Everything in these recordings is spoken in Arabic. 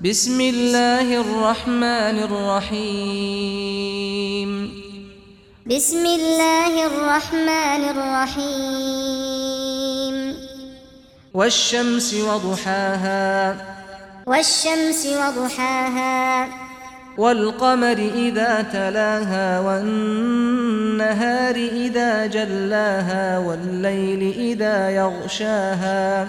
بسم الله الرحمن الرحيم بسم الله الرحمن الرحيم والشمس وضحاها والشمس وضحاها والقمر إذا تلاها والنهار إذا جلاها والليل إذا يغشاها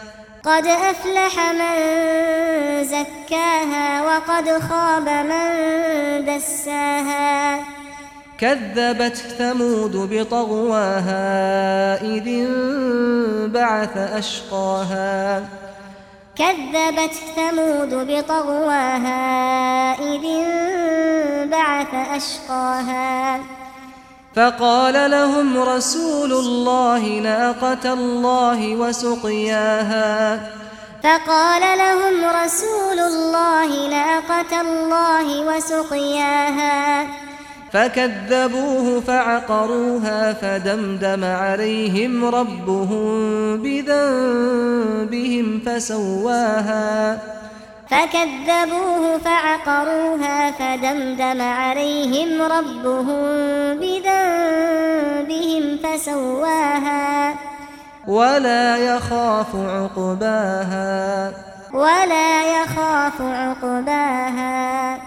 قد أفلح من زكاها وقد خاب من دساها. كذبت ثمود بطغواها إذ انبعث أشقاها. كذبت ثمود بطغواها إذ انبعث أشقاها. فقال لهم رسول الله ناقة الله وسقياها. فقال لهم رسول الله ناقة الله وسقياها. فكذبوه فعقروها فدمدم عليهم ربهم بذنبهم فسواها. فكذبوه فعقروها فدمدم عليهم ربهم بذنبهم فسواها ولا يخاف عقباها. ولا يخاف عقباها.